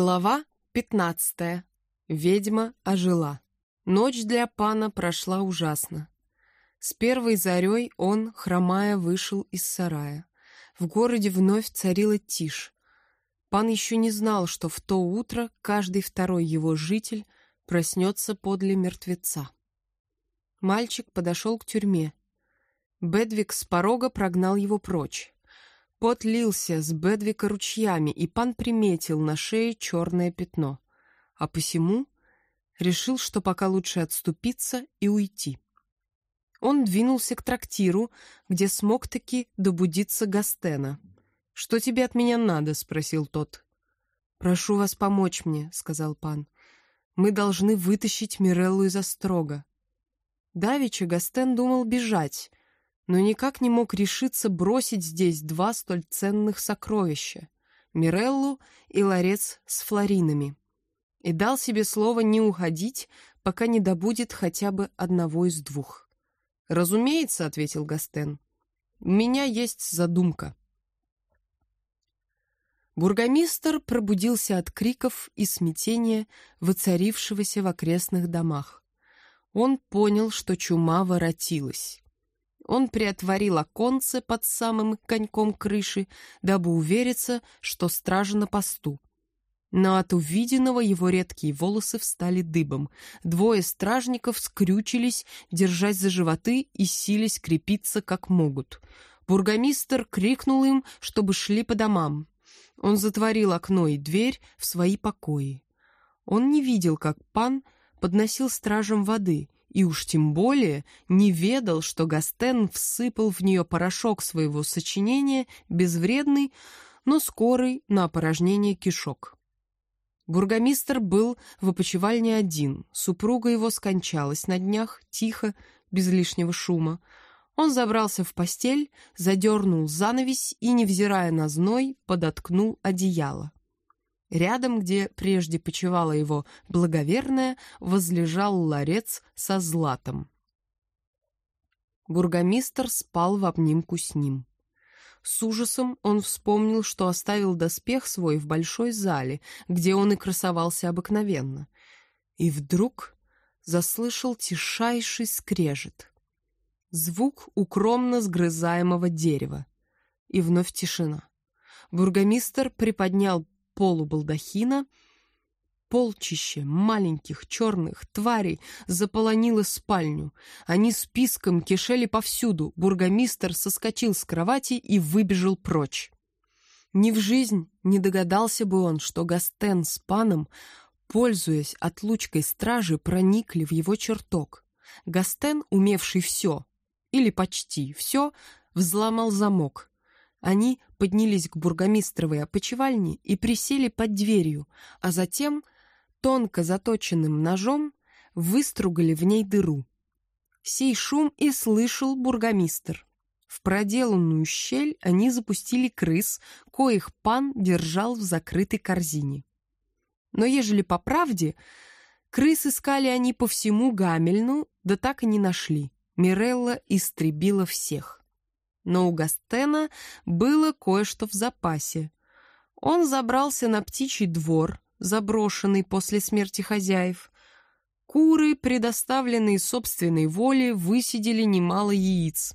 Глава пятнадцатая. Ведьма ожила. Ночь для пана прошла ужасно. С первой зарей он, хромая, вышел из сарая. В городе вновь царила тишь. Пан еще не знал, что в то утро каждый второй его житель проснется подле мертвеца. Мальчик подошел к тюрьме. Бедвик с порога прогнал его прочь. Пот лился с Бедвика ручьями, и пан приметил на шее черное пятно. А посему решил, что пока лучше отступиться и уйти. Он двинулся к трактиру, где смог таки добудиться Гастена. «Что тебе от меня надо?» — спросил тот. «Прошу вас помочь мне», — сказал пан. «Мы должны вытащить Миреллу из острога». Давича Гастен думал бежать, но никак не мог решиться бросить здесь два столь ценных сокровища — Миреллу и ларец с флоринами. И дал себе слово не уходить, пока не добудет хотя бы одного из двух. «Разумеется», — ответил Гастен, — «у меня есть задумка». Бургомистр пробудился от криков и смятения, воцарившегося в окрестных домах. Он понял, что чума воротилась. Он приотворил оконце под самым коньком крыши, дабы увериться, что стража на посту. Но от увиденного его редкие волосы встали дыбом. Двое стражников скрючились, держась за животы и сились крепиться как могут. Бургомистр крикнул им, чтобы шли по домам. Он затворил окно и дверь в свои покои. Он не видел, как пан подносил стражам воды, и уж тем более не ведал, что Гастен всыпал в нее порошок своего сочинения, безвредный, но скорый на опорожнение кишок. Бургомистр был в опочивальне один, супруга его скончалась на днях, тихо, без лишнего шума. Он забрался в постель, задернул занавесь и, невзирая на зной, подоткнул одеяло. Рядом, где прежде почивала его благоверная, возлежал ларец со златом. Бургомистр спал в обнимку с ним. С ужасом он вспомнил, что оставил доспех свой в большой зале, где он и красовался обыкновенно. И вдруг заслышал тишайший скрежет. Звук укромно сгрызаемого дерева. И вновь тишина. Бургомистр приподнял полу балдахина. Полчище маленьких черных тварей заполонило спальню. Они списком кишели повсюду. Бургомистр соскочил с кровати и выбежал прочь. Ни в жизнь не догадался бы он, что Гастен с паном, пользуясь отлучкой стражи, проникли в его чертог. Гастен, умевший все, или почти все, взломал замок, они поднялись к бургомистровой опочивальне и присели под дверью, а затем тонко заточенным ножом выстругали в ней дыру. Сей шум и слышал бургомистр. В проделанную щель они запустили крыс, коих пан держал в закрытой корзине. Но ежели по правде, крыс искали они по всему Гамельну, да так и не нашли. Мирелла истребила всех но у Гастена было кое-что в запасе. Он забрался на птичий двор, заброшенный после смерти хозяев. Куры, предоставленные собственной воле, высидели немало яиц.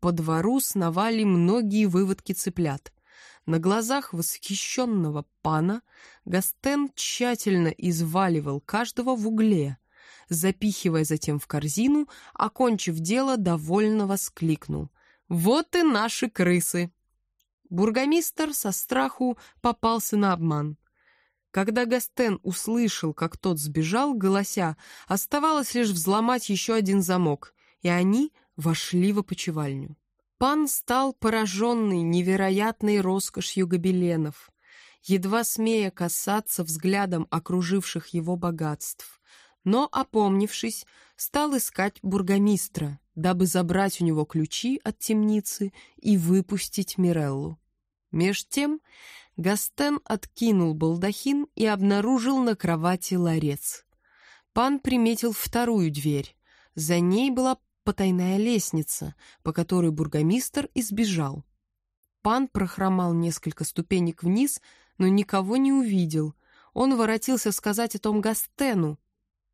По двору сновали многие выводки цыплят. На глазах восхищенного пана Гастен тщательно изваливал каждого в угле, запихивая затем в корзину, окончив дело, довольно воскликнул. Вот и наши крысы. Бургомистр со страху попался на обман. Когда Гастен услышал, как тот сбежал, голося, оставалось лишь взломать еще один замок, и они вошли в опочивальню. Пан стал пораженный невероятной роскошью гобеленов, едва смея касаться взглядом окруживших его богатств. Но, опомнившись, стал искать бургомистра, дабы забрать у него ключи от темницы и выпустить Миреллу. Меж тем Гастен откинул балдахин и обнаружил на кровати ларец. Пан приметил вторую дверь. За ней была потайная лестница, по которой бургомистр избежал. Пан прохромал несколько ступенек вниз, но никого не увидел. Он воротился сказать о том Гастену,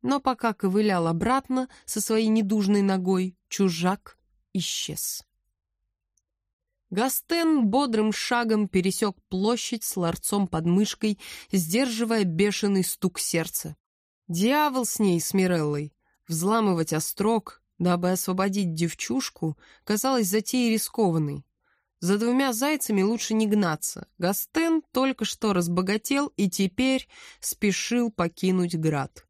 но пока ковылял обратно со своей недужной ногой, чужак исчез. Гастен бодрым шагом пересек площадь с ларцом под мышкой, сдерживая бешеный стук сердца. Дьявол с ней, с Миреллой. Взламывать острог, дабы освободить девчушку, казалось затеей рискованной. За двумя зайцами лучше не гнаться. Гастен только что разбогател и теперь спешил покинуть град.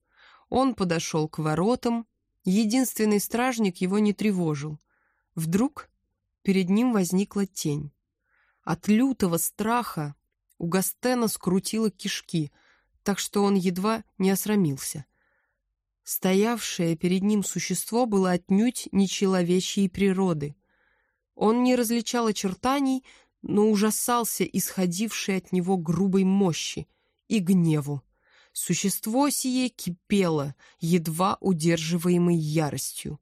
Он подошел к воротам, единственный стражник его не тревожил. Вдруг перед ним возникла тень. От лютого страха у Гастена скрутило кишки, так что он едва не осрамился. Стоявшее перед ним существо было отнюдь не человечьей природы. Он не различал очертаний, но ужасался исходившей от него грубой мощи и гневу. Существо сие кипело, едва удерживаемой яростью.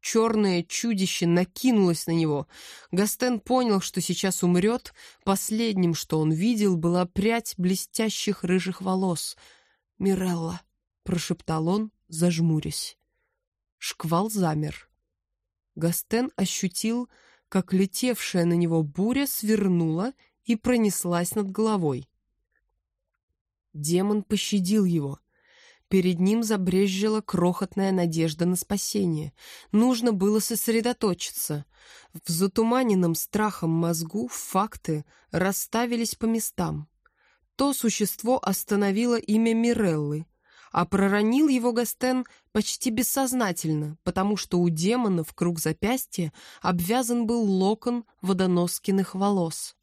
Черное чудище накинулось на него. Гастен понял, что сейчас умрет. Последним, что он видел, была прядь блестящих рыжих волос. «Мирелла», — прошептал он, зажмурясь. Шквал замер. Гастен ощутил, как летевшая на него буря свернула и пронеслась над головой. Демон пощадил его. Перед ним забрезжила крохотная надежда на спасение. Нужно было сосредоточиться. В затуманенном страхом мозгу факты расставились по местам. То существо остановило имя Миреллы, а проронил его Гастен почти бессознательно, потому что у демона в круг запястья обвязан был локон водоноскиных волос.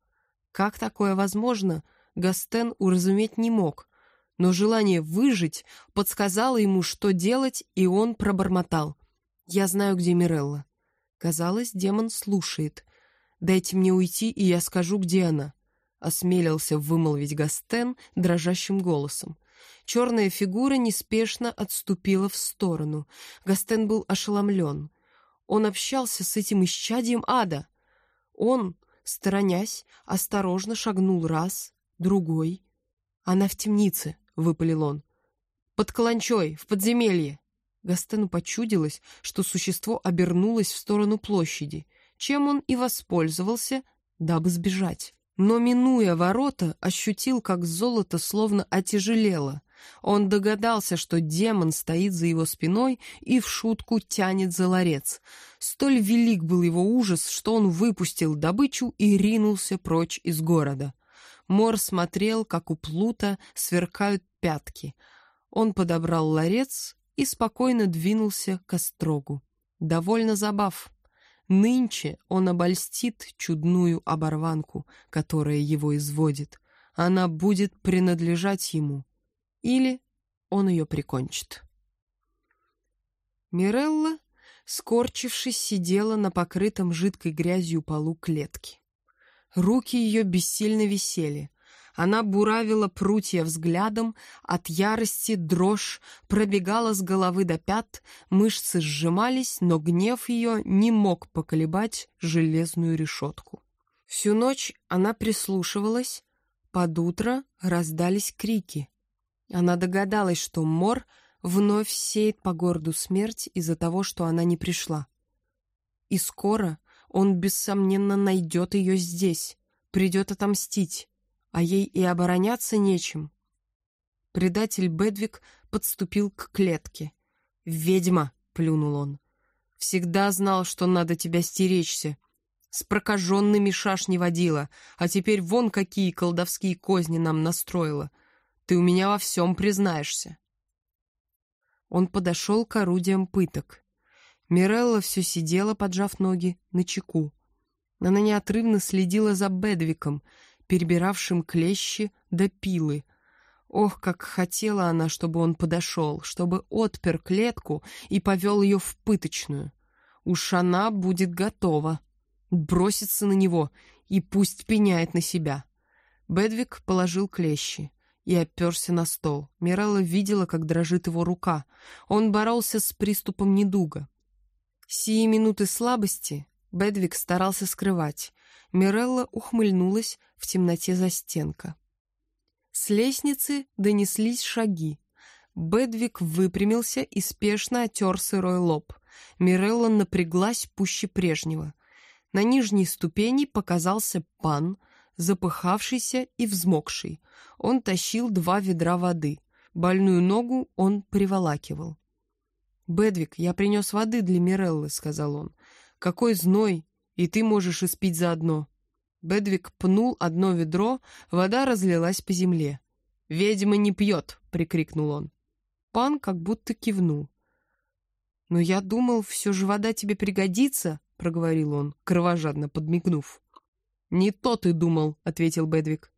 Как такое возможно, Гастен уразуметь не мог, но желание выжить подсказало ему, что делать, и он пробормотал. «Я знаю, где Мирелла». Казалось, демон слушает. «Дайте мне уйти, и я скажу, где она», — осмелился вымолвить Гастен дрожащим голосом. Черная фигура неспешно отступила в сторону. Гастен был ошеломлен. Он общался с этим исчадием ада. Он, сторонясь, осторожно шагнул раз, другой. Она в темнице, — выпалил он. «Под каланчой, в подземелье!» Гастену почудилось, что существо обернулось в сторону площади, чем он и воспользовался, дабы сбежать. Но, минуя ворота, ощутил, как золото словно отяжелело. Он догадался, что демон стоит за его спиной и в шутку тянет за ларец. Столь велик был его ужас, что он выпустил добычу и ринулся прочь из города. Мор смотрел, как у Плута сверкают пятки. Он подобрал ларец и спокойно двинулся к острогу. Довольно забав. Нынче он обольстит чудную оборванку, которая его изводит. Она будет принадлежать ему. Или он ее прикончит. Мирелла, скорчившись, сидела на покрытом жидкой грязью полу клетки. Руки ее бессильно висели. Она буравила прутья взглядом, от ярости дрожь пробегала с головы до пят, мышцы сжимались, но гнев ее не мог поколебать железную решетку. Всю ночь она прислушивалась, под утро раздались крики. Она догадалась, что Мор вновь сеет по городу смерть из-за того, что она не пришла. И скоро он, бессомненно, найдет ее здесь, придет отомстить, а ей и обороняться нечем. Предатель Бедвик подступил к клетке. «Ведьма!» — плюнул он. «Всегда знал, что надо тебя стеречься. С прокаженными шаш не водила, а теперь вон какие колдовские козни нам настроила. Ты у меня во всем признаешься». Он подошел к орудиям пыток. Мирелла все сидела, поджав ноги, на чеку. Она неотрывно следила за Бедвиком, перебиравшим клещи до пилы. Ох, как хотела она, чтобы он подошел, чтобы отпер клетку и повел ее в пыточную. Уж она будет готова. Бросится на него и пусть пеняет на себя. Бедвик положил клещи и оперся на стол. Мирелла видела, как дрожит его рука. Он боролся с приступом недуга. Сии минуты слабости Бедвик старался скрывать. Мирелла ухмыльнулась в темноте застенка. С лестницы донеслись шаги. Бедвик выпрямился и спешно отер сырой лоб. Мирелла напряглась пуще прежнего. На нижней ступени показался пан, запыхавшийся и взмокший. Он тащил два ведра воды. Больную ногу он приволакивал. «Бедвик, я принес воды для Миреллы», — сказал он. «Какой зной, и ты можешь испить заодно». Бедвик пнул одно ведро, вода разлилась по земле. «Ведьма не пьет!» — прикрикнул он. Пан как будто кивнул. «Но я думал, все же вода тебе пригодится», — проговорил он, кровожадно подмигнув. «Не то ты думал», — ответил Бедвик.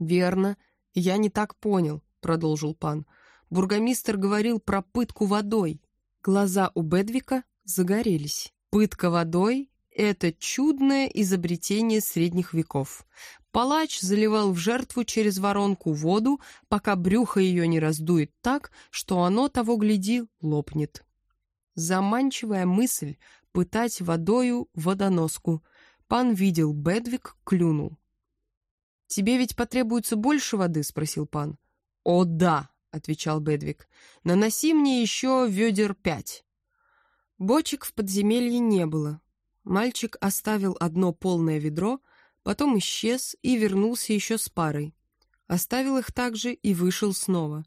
«Верно, я не так понял», — продолжил пан. «Бургомистр говорил про пытку водой». Глаза у Бедвика загорелись. «Пытка водой это чудное изобретение средних веков. Палач заливал в жертву через воронку воду, пока брюхо ее не раздует так, что оно, того гляди, лопнет. Заманчивая мысль — пытать водою водоноску. Пан видел, Бедвик клюнул. «Тебе ведь потребуется больше воды?» — спросил пан. «О, да!» — отвечал Бедвик. «Наноси мне еще ведер пять». Бочек в подземелье не было. Мальчик оставил одно полное ведро, потом исчез и вернулся еще с парой. Оставил их также и вышел снова.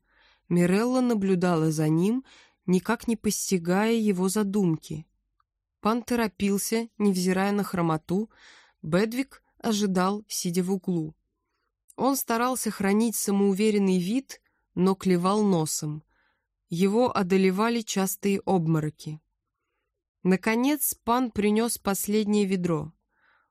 Мирелла наблюдала за ним, никак не постигая его задумки. Пан торопился, невзирая на хромоту, Бедвик ожидал, сидя в углу. Он старался хранить самоуверенный вид, но клевал носом. Его одолевали частые обмороки. Наконец пан принес последнее ведро.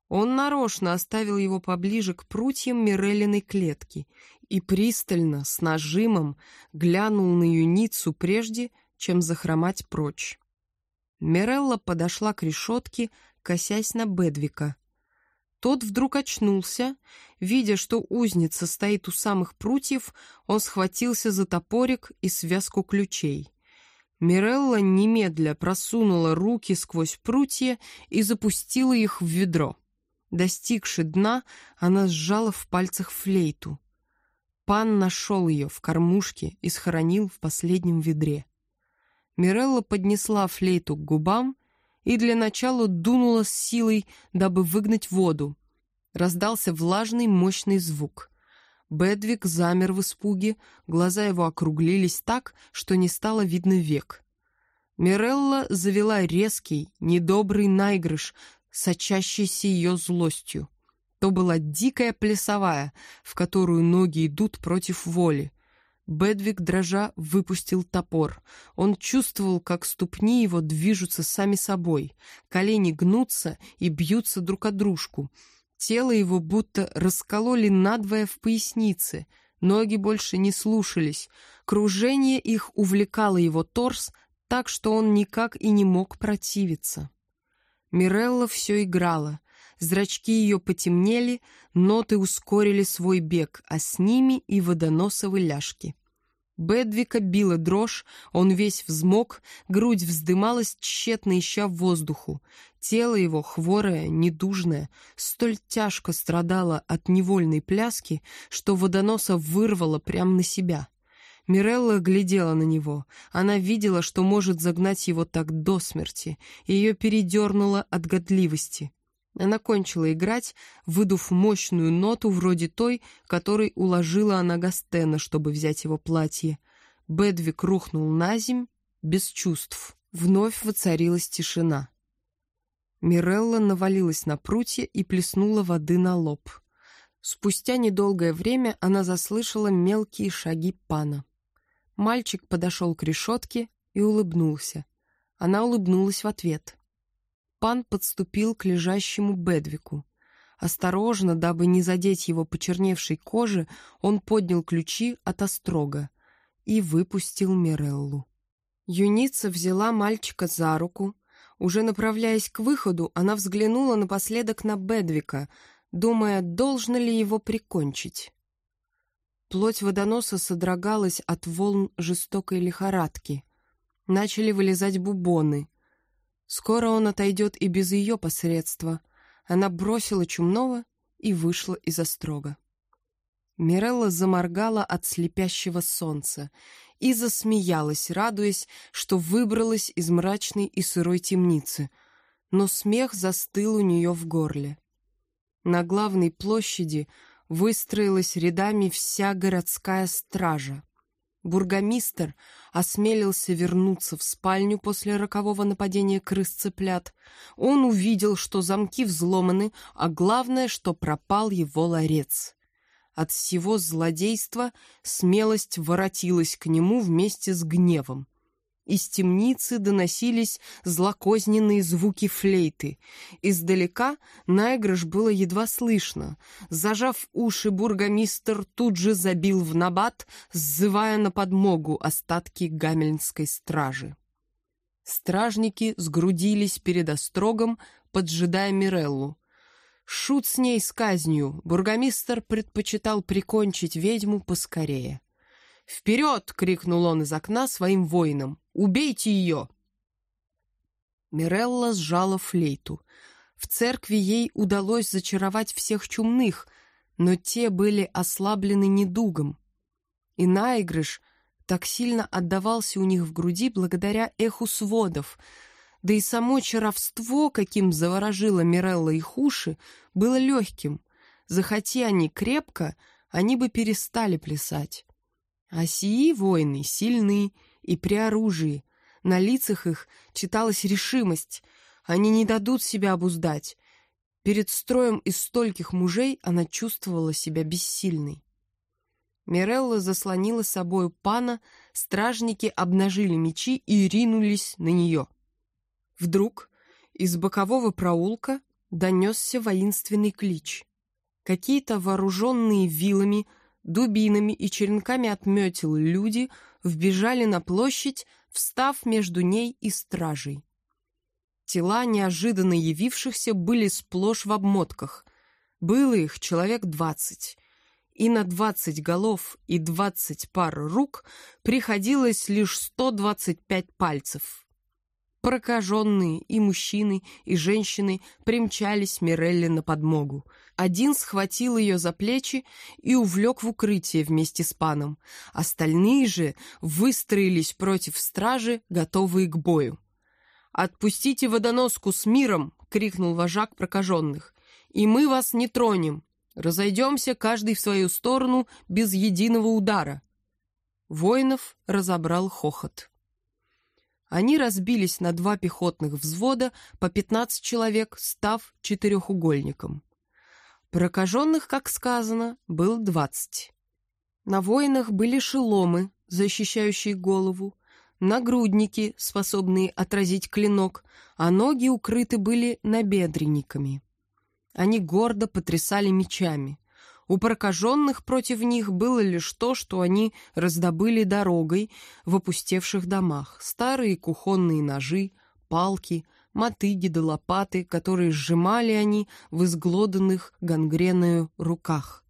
Он нарочно оставил его поближе к прутьям Мирелиной клетки и пристально, с нажимом, глянул на юницу прежде, чем захромать прочь. Мирелла подошла к решетке, косясь на Бедвика. Тот вдруг очнулся. Видя, что узница стоит у самых прутьев, он схватился за топорик и связку ключей. Мирелла немедля просунула руки сквозь прутья и запустила их в ведро. Достигши дна, она сжала в пальцах флейту. Пан нашел ее в кормушке и схоронил в последнем ведре. Мирелла поднесла флейту к губам и для начала дунула с силой, дабы выгнать воду. Раздался влажный мощный звук — Бедвик замер в испуге, глаза его округлились так, что не стало видно век. Мирелла завела резкий, недобрый наигрыш, сочащийся ее злостью. То была дикая плясовая, в которую ноги идут против воли. Бедвик, дрожа, выпустил топор. Он чувствовал, как ступни его движутся сами собой, колени гнутся и бьются друг о дружку — Тело его будто раскололи надвое в пояснице, ноги больше не слушались, кружение их увлекало его торс так, что он никак и не мог противиться. Мирелла все играла, зрачки ее потемнели, ноты ускорили свой бег, а с ними и водоносовы ляжки. Бедвика била дрожь, он весь взмок, грудь вздымалась, тщетно ища воздуху. Тело его, хворое, недужное, столь тяжко страдало от невольной пляски, что водоноса вырвало прямо на себя. Мирелла глядела на него. Она видела, что может загнать его так до смерти. Ее передернуло от годливости. Она кончила играть, выдув мощную ноту вроде той, которой уложила она Гастена, чтобы взять его платье. Бедвик рухнул на земь, без чувств. Вновь воцарилась тишина. Мирелла навалилась на прутья и плеснула воды на лоб. Спустя недолгое время она заслышала мелкие шаги пана. Мальчик подошел к решетке и улыбнулся. Она улыбнулась в ответ. Пан подступил к лежащему Бедвику. Осторожно, дабы не задеть его почерневшей кожи, он поднял ключи от острога и выпустил Миреллу. Юница взяла мальчика за руку. Уже направляясь к выходу, она взглянула напоследок на Бедвика, думая, должно ли его прикончить. Плоть водоноса содрогалась от волн жестокой лихорадки. Начали вылезать бубоны. Скоро он отойдет и без ее посредства. Она бросила чумного и вышла из острога. Мирелла заморгала от слепящего солнца и засмеялась, радуясь, что выбралась из мрачной и сырой темницы, но смех застыл у нее в горле. На главной площади выстроилась рядами вся городская стража. Бургомистр осмелился вернуться в спальню после рокового нападения крыс-цыплят. Он увидел, что замки взломаны, а главное, что пропал его ларец. От всего злодейства смелость воротилась к нему вместе с гневом. Из темницы доносились злокозненные звуки флейты. Издалека наигрыш было едва слышно. Зажав уши, бургомистр тут же забил в набат, сзывая на подмогу остатки гамельнской стражи. Стражники сгрудились перед острогом, поджидая Миреллу. Шут с ней с казнью, бургомистр предпочитал прикончить ведьму поскорее. «Вперед!» — крикнул он из окна своим воинам. «Убейте ее!» Мирелла сжала флейту. В церкви ей удалось зачаровать всех чумных, но те были ослаблены недугом. И наигрыш так сильно отдавался у них в груди благодаря эху сводов — да и само чаровство, каким заворожила Мирелла их уши, было легким. Захоти они крепко, они бы перестали плясать. А сии воины сильны и при оружии. На лицах их читалась решимость. Они не дадут себя обуздать. Перед строем из стольких мужей она чувствовала себя бессильной. Мирелла заслонила собою пана, стражники обнажили мечи и ринулись на нее. Вдруг из бокового проулка донесся воинственный клич. Какие-то вооруженные вилами, дубинами и черенками отметил люди вбежали на площадь, встав между ней и стражей. Тела неожиданно явившихся были сплошь в обмотках. Было их человек двадцать. И на двадцать голов и двадцать пар рук приходилось лишь сто двадцать пять пальцев. Прокаженные и мужчины, и женщины примчались Мирелли на подмогу. Один схватил ее за плечи и увлек в укрытие вместе с паном. Остальные же выстроились против стражи, готовые к бою. «Отпустите водоноску с миром!» — крикнул вожак прокаженных. «И мы вас не тронем! Разойдемся каждый в свою сторону без единого удара!» Воинов разобрал хохот. Они разбились на два пехотных взвода по 15 человек, став четырехугольником. Прокаженных, как сказано, было 20. На воинах были шеломы, защищающие голову, нагрудники, способные отразить клинок, а ноги укрыты были набедренниками. Они гордо потрясали мечами. У прокаженных против них было лишь то, что они раздобыли дорогой в опустевших домах. Старые кухонные ножи, палки, мотыги да лопаты, которые сжимали они в изглоданных гангреною руках.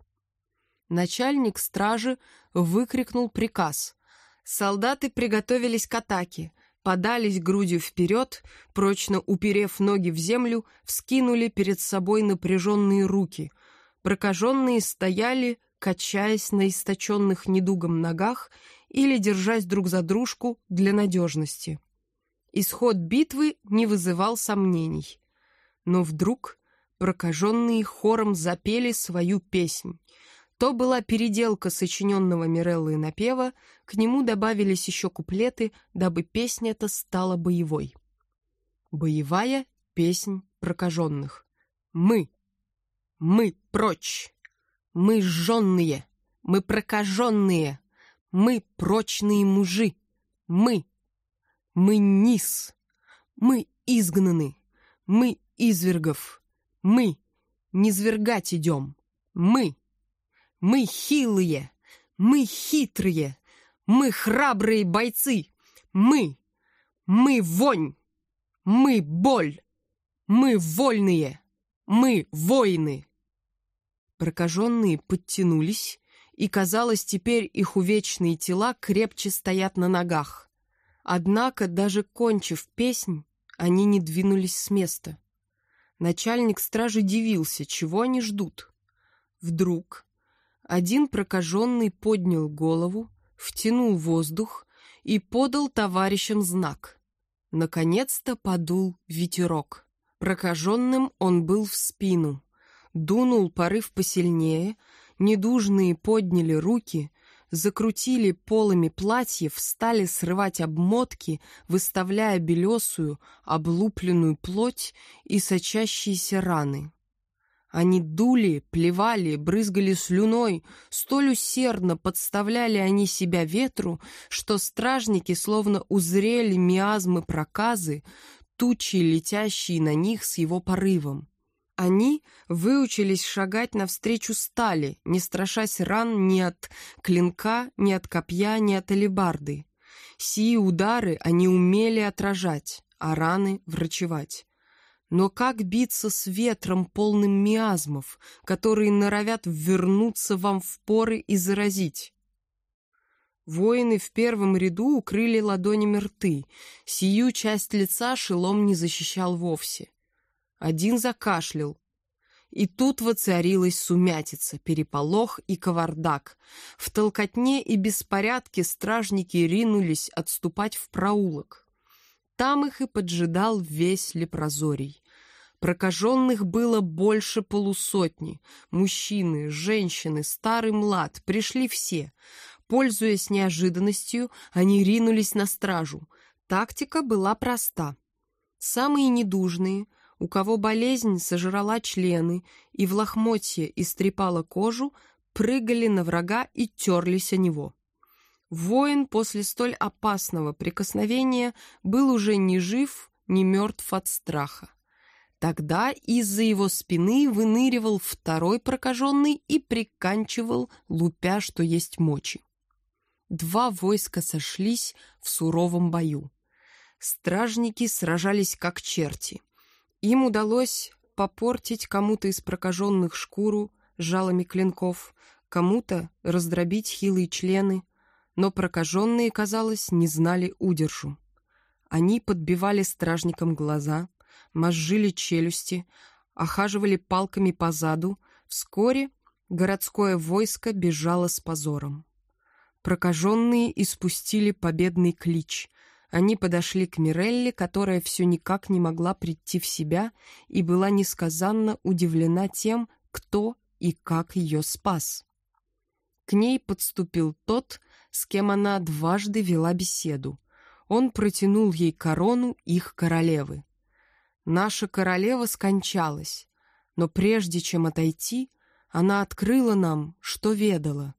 Начальник стражи выкрикнул приказ. Солдаты приготовились к атаке, подались грудью вперед, прочно уперев ноги в землю, вскинули перед собой напряженные руки — Прокаженные стояли, качаясь на источенных недугом ногах или держась друг за дружку для надежности. Исход битвы не вызывал сомнений. Но вдруг прокаженные хором запели свою песнь. То была переделка сочиненного Миреллой напева, к нему добавились еще куплеты, дабы песня эта стала боевой. Боевая песнь прокаженных. Мы мы прочь. Мы жженные. Мы прокаженные. Мы прочные мужи. Мы. Мы низ. Мы изгнаны. Мы извергов. Мы. Низвергать идем. Мы. Мы хилые. Мы хитрые. Мы храбрые бойцы. Мы. Мы вонь. Мы боль. Мы вольные. Мы воины!» Прокаженные подтянулись, и, казалось, теперь их увечные тела крепче стоят на ногах. Однако, даже кончив песнь, они не двинулись с места. Начальник стражи дивился, чего они ждут. Вдруг Один прокаженный поднял голову, втянул воздух и подал товарищам знак. Наконец-то подул ветерок. Прокаженным он был в спину. Дунул порыв посильнее, недужные подняли руки, закрутили полами платьев, стали срывать обмотки, выставляя белесую, облупленную плоть и сочащиеся раны. Они дули, плевали, брызгали слюной, столь усердно подставляли они себя ветру, что стражники словно узрели миазмы проказы, тучи, летящие на них с его порывом. Они выучились шагать навстречу стали, не страшась ран ни от клинка, ни от копья, ни от алебарды. Сии удары они умели отражать, а раны врачевать. Но как биться с ветром, полным миазмов, которые норовят вернуться вам в поры и заразить? Воины в первом ряду укрыли ладонями рты, сию часть лица шелом не защищал вовсе. Один закашлял. И тут воцарилась сумятица, переполох и кавардак. В толкотне и беспорядке стражники ринулись отступать в проулок. Там их и поджидал весь лепрозорий. Прокаженных было больше полусотни. Мужчины, женщины, старый млад, пришли все. Пользуясь неожиданностью, они ринулись на стражу. Тактика была проста. Самые недужные, у кого болезнь сожрала члены и в лохмотье истрепала кожу, прыгали на врага и терлись о него. Воин после столь опасного прикосновения был уже ни жив, ни мертв от страха. Тогда из-за его спины выныривал второй прокаженный и приканчивал, лупя, что есть мочи. Два войска сошлись в суровом бою. Стражники сражались как черти. Им удалось попортить кому-то из прокаженных шкуру жалами клинков, кому-то раздробить хилые члены, но прокаженные, казалось, не знали удержу. Они подбивали стражникам глаза, мозжили челюсти, охаживали палками по заду. Вскоре городское войско бежало с позором. Прокаженные испустили победный клич, они подошли к Мирелле, которая все никак не могла прийти в себя и была несказанно удивлена тем, кто и как ее спас. К ней подступил тот, с кем она дважды вела беседу. Он протянул ей корону их королевы. Наша королева скончалась, но прежде чем отойти, она открыла нам, что ведала.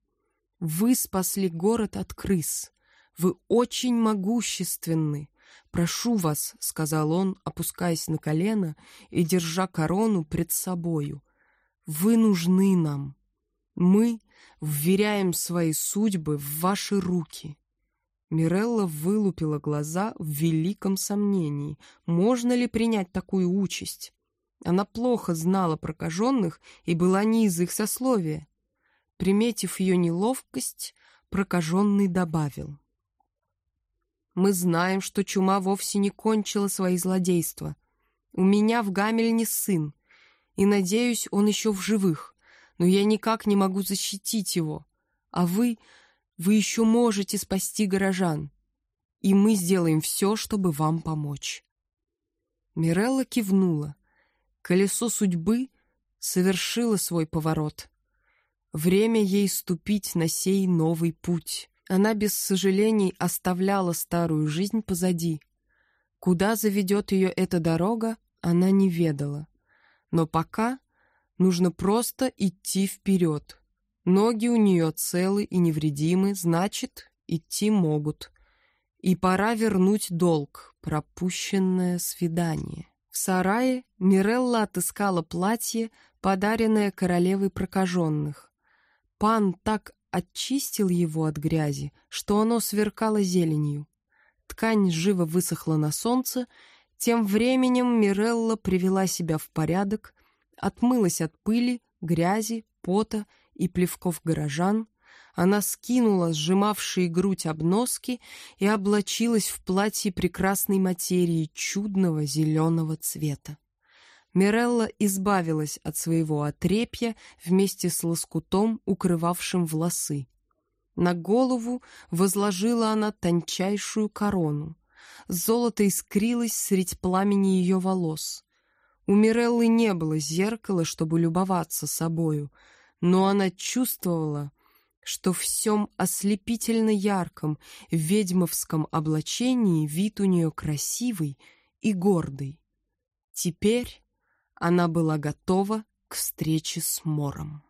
Вы спасли город от крыс. Вы очень могущественны. Прошу вас, — сказал он, опускаясь на колено и держа корону пред собою. Вы нужны нам. Мы вверяем свои судьбы в ваши руки. Мирелла вылупила глаза в великом сомнении. Можно ли принять такую участь? Она плохо знала прокаженных и была не из их сословия. Приметив ее неловкость, прокаженный добавил. Мы знаем, что чума вовсе не кончила свои злодейства. У меня в Гамельне сын, и, надеюсь, он еще в живых, но я никак не могу защитить его. А вы, вы еще можете спасти горожан, и мы сделаем все, чтобы вам помочь». Мирелла кивнула. Колесо судьбы совершило свой поворот. Время ей ступить на сей новый путь. Она без сожалений оставляла старую жизнь позади. Куда заведет ее эта дорога, она не ведала. Но пока нужно просто идти вперед. Ноги у нее целы и невредимы, значит, идти могут. И пора вернуть долг, пропущенное свидание. В сарае Мирелла отыскала платье, подаренное королевой прокаженных. Пан так очистил его от грязи, что оно сверкало зеленью. Ткань живо высохла на солнце, тем временем Мирелла привела себя в порядок, отмылась от пыли, грязи, пота и плевков горожан, она скинула сжимавшие грудь обноски и облачилась в платье прекрасной материи чудного зеленого цвета. Мирелла избавилась от своего отрепья вместе с лоскутом, укрывавшим волосы. На голову возложила она тончайшую корону. Золото искрилось средь пламени ее волос. У Миреллы не было зеркала, чтобы любоваться собою, но она чувствовала, что в всем ослепительно ярком ведьмовском облачении вид у нее красивый и гордый. Теперь она была готова к встрече с Мором.